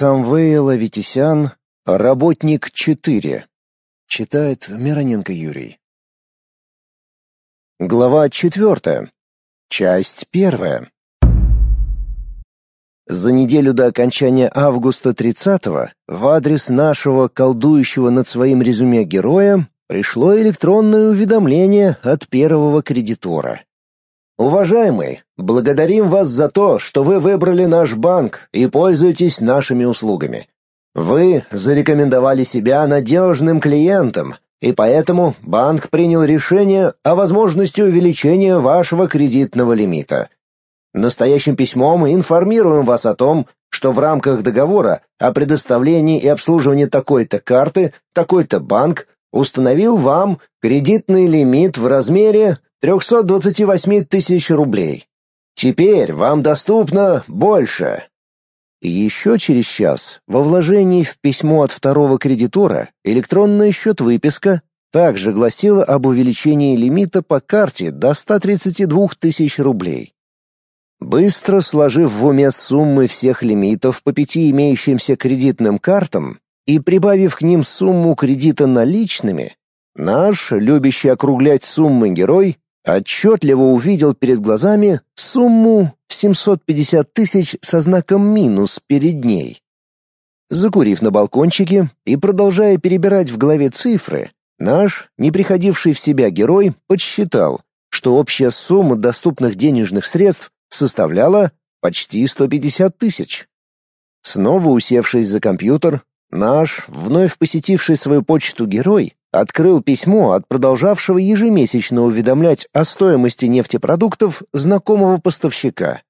Самвейл Аветисян, работник 4. Читает Мироненко Юрий. Глава 4. Часть 1. За неделю до окончания августа 30-го в адрес нашего колдующего над своим резюме героя пришло электронное уведомление от первого кредитора. Уважаемый, благодарим вас за то, что вы выбрали наш банк и пользуетесь нашими услугами. Вы зарекомендовали себя надежным клиентом, и поэтому банк принял решение о возможности увеличения вашего кредитного лимита. Настоящим письмом информируем вас о том, что в рамках договора о предоставлении и обслуживании такой-то карты такой-то банк установил вам кредитный лимит в размере 328 тысяч рублей. Теперь вам доступно больше. Еще через час во вложении в письмо от второго кредитора электронная счет-выписка также гласила об увеличении лимита по карте до 132 тысяч рублей. Быстро сложив в уме суммы всех лимитов по пяти имеющимся кредитным картам и прибавив к ним сумму кредита наличными, наш, любящий округлять суммы герой, отчетливо увидел перед глазами сумму в 750 тысяч со знаком минус перед ней. Закурив на балкончике и продолжая перебирать в голове цифры, наш, не приходивший в себя герой, подсчитал, что общая сумма доступных денежных средств составляла почти 150 тысяч. Снова усевшись за компьютер, наш, вновь посетивший свою почту герой, Открыл письмо от продолжавшего ежемесячно уведомлять о стоимости нефтепродуктов знакомого поставщика.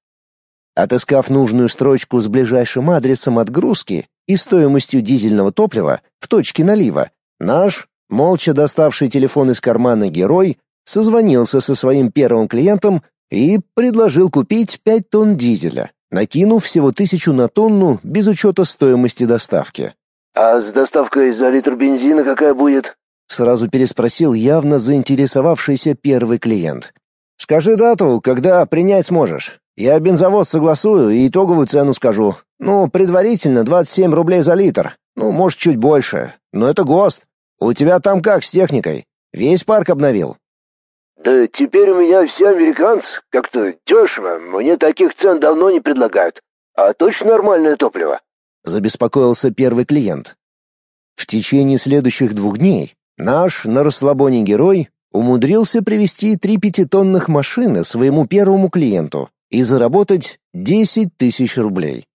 Отыскав нужную строчку с ближайшим адресом отгрузки и стоимостью дизельного топлива в точке налива, наш, молча доставший телефон из кармана герой, созвонился со своим первым клиентом и предложил купить 5 тонн дизеля, накинув всего тысячу на тонну без учета стоимости доставки. «А с доставкой за литр бензина какая будет?» Сразу переспросил явно заинтересовавшийся первый клиент. Скажи дату, когда принять сможешь. Я бензовоз согласую и итоговую цену скажу. Ну, предварительно 27 рублей за литр. Ну, может, чуть больше. Но это ГОСТ. У тебя там как с техникой? Весь парк обновил? Да теперь у меня все американцы. Как-то дешево. Мне таких цен давно не предлагают. А точно нормальное топливо? Забеспокоился первый клиент. В течение следующих двух дней Наш на расслабоне герой умудрился привезти три пятитонных машины своему первому клиенту и заработать 10 тысяч рублей.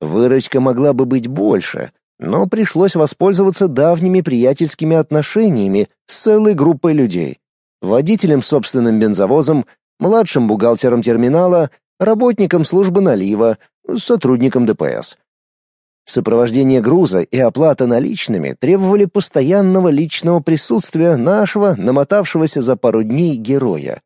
Выручка могла бы быть больше, но пришлось воспользоваться давними приятельскими отношениями с целой группой людей. Водителем собственным бензовозом, младшим бухгалтером терминала, работником службы налива, сотрудником ДПС. Сопровождение груза и оплата наличными требовали постоянного личного присутствия нашего, намотавшегося за пару дней героя.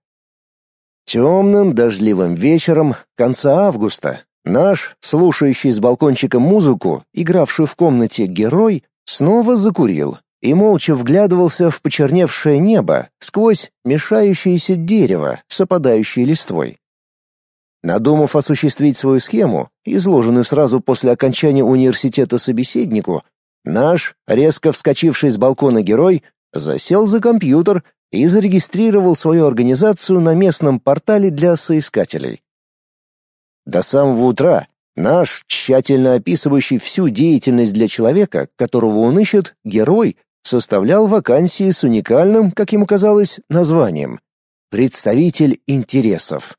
Темным дождливым вечером конца августа наш, слушающий с балкончика музыку, игравший в комнате герой, снова закурил и молча вглядывался в почерневшее небо сквозь мешающееся дерево с опадающей листвой. Надумав осуществить свою схему, изложенную сразу после окончания университета собеседнику, наш, резко вскочивший с балкона герой, засел за компьютер и зарегистрировал свою организацию на местном портале для соискателей. До самого утра наш, тщательно описывающий всю деятельность для человека, которого он ищет, герой, составлял вакансии с уникальным, как ему казалось, названием «Представитель интересов».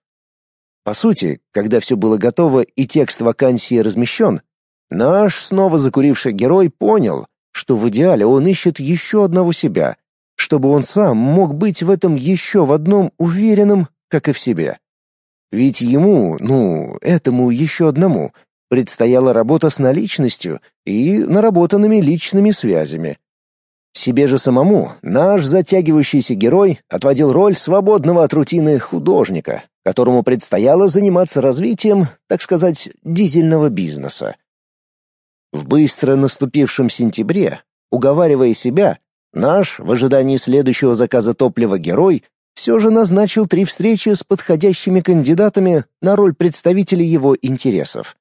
По сути, когда все было готово и текст вакансии размещен, наш снова закуривший герой понял, что в идеале он ищет еще одного себя, чтобы он сам мог быть в этом еще в одном уверенным, как и в себе. Ведь ему, ну, этому еще одному, предстояла работа с наличностью и наработанными личными связями. Себе же самому наш затягивающийся герой отводил роль свободного от рутины художника, которому предстояло заниматься развитием, так сказать, дизельного бизнеса. В быстро наступившем сентябре, уговаривая себя, наш, в ожидании следующего заказа топлива герой, все же назначил три встречи с подходящими кандидатами на роль представителей его интересов.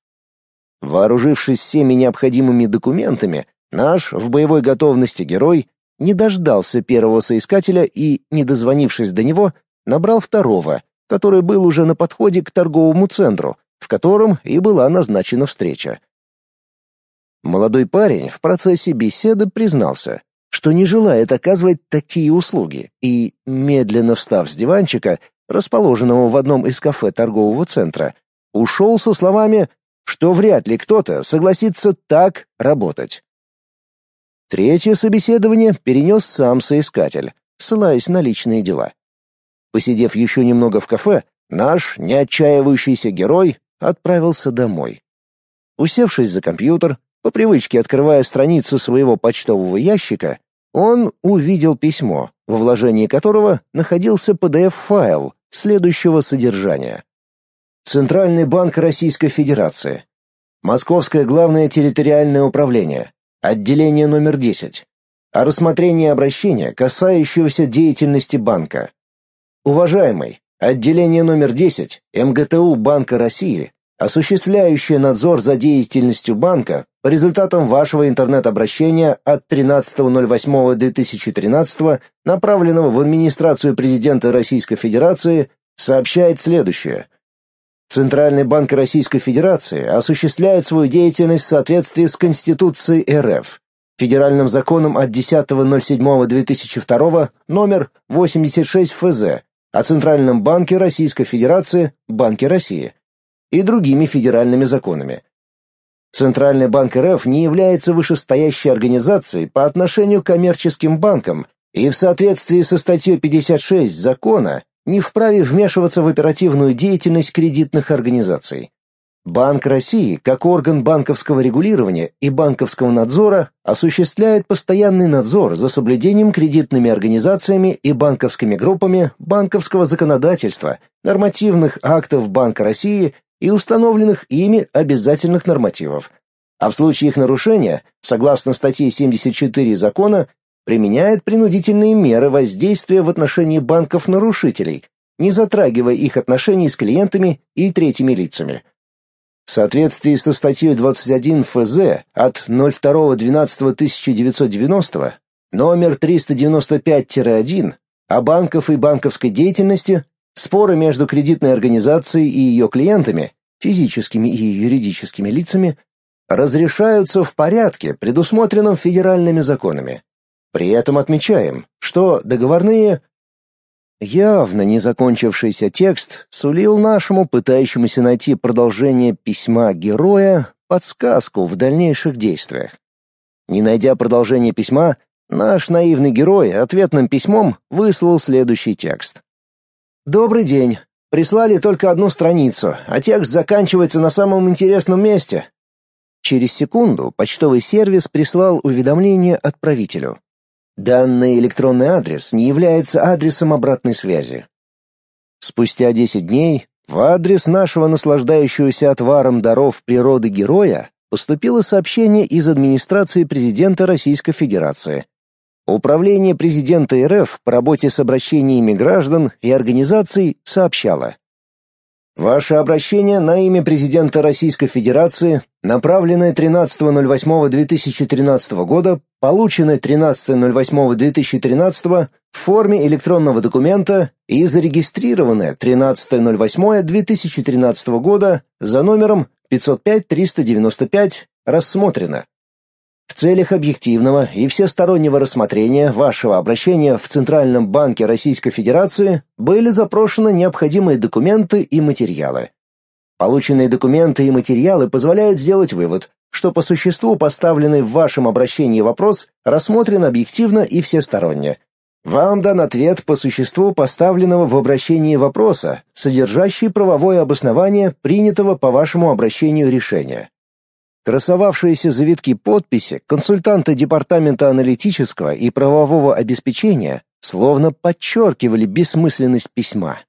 Вооружившись всеми необходимыми документами, наш в боевой готовности герой не дождался первого соискателя и, не дозвонившись до него, набрал второго, который был уже на подходе к торговому центру, в котором и была назначена встреча. Молодой парень в процессе беседы признался, что не желает оказывать такие услуги, и, медленно встав с диванчика, расположенного в одном из кафе торгового центра, ушел со словами, что вряд ли кто-то согласится так работать. Третье собеседование перенес сам соискатель, ссылаясь на личные дела. Посидев еще немного в кафе, наш неотчаивающийся герой отправился домой. Усевшись за компьютер, по привычке открывая страницу своего почтового ящика, он увидел письмо, во вложении которого находился PDF-файл следующего содержания. Центральный банк Российской Федерации. Московское главное территориальное управление. Отделение номер 10. О рассмотрении обращения, касающегося деятельности банка. Уважаемый, отделение номер 10 МГТУ Банка России, осуществляющее надзор за деятельностью банка по результатам вашего интернет-обращения от 13.08.2013, направленного в администрацию президента Российской Федерации, сообщает следующее. Центральный банк Российской Федерации осуществляет свою деятельность в соответствии с Конституцией РФ, Федеральным законом от 10.07.2002 номер 86 ФЗ о Центральном банке Российской Федерации, Банке России и другими федеральными законами. Центральный банк РФ не является вышестоящей организацией по отношению к коммерческим банкам и в соответствии со статьей 56 закона не вправе вмешиваться в оперативную деятельность кредитных организаций. Банк России, как орган банковского регулирования и банковского надзора, осуществляет постоянный надзор за соблюдением кредитными организациями и банковскими группами банковского законодательства, нормативных актов Банка России и установленных ими обязательных нормативов. А в случае их нарушения, согласно статье 74 закона, применяет принудительные меры воздействия в отношении банков-нарушителей, не затрагивая их отношений с клиентами и третьими лицами. В соответствии со статьей 21 ФЗ от 02.12.1990 номер 395-1 о банках и банковской деятельности, споры между кредитной организацией и ее клиентами, физическими и юридическими лицами, разрешаются в порядке, предусмотренном федеральными законами. При этом отмечаем, что договорные Явно не закончившийся текст сулил нашему пытающемуся найти продолжение письма героя подсказку в дальнейших действиях. Не найдя продолжения письма, наш наивный герой ответным письмом выслал следующий текст. «Добрый день. Прислали только одну страницу, а текст заканчивается на самом интересном месте». Через секунду почтовый сервис прислал уведомление отправителю. Данный электронный адрес не является адресом обратной связи. Спустя 10 дней в адрес нашего наслаждающегося отваром даров природы героя поступило сообщение из администрации президента Российской Федерации. Управление президента РФ по работе с обращениями граждан и организаций сообщало: Ваше обращение на имя президента Российской Федерации, направленное 13.08.2013 года, полученное 13.08.2013 в форме электронного документа и зарегистрированное 13.08.2013 года за номером 505-395, рассмотрено. В целях объективного и всестороннего рассмотрения вашего обращения в Центральном банке Российской Федерации были запрошены необходимые документы и материалы. Полученные документы и материалы позволяют сделать вывод, что по существу поставленный в вашем обращении вопрос рассмотрен объективно и всесторонне. Вам дан ответ по существу поставленного в обращении вопроса, содержащий правовое обоснование принятого по вашему обращению решения. Красовавшиеся завитки подписи консультанта Департамента аналитического и правового обеспечения словно подчеркивали бессмысленность письма.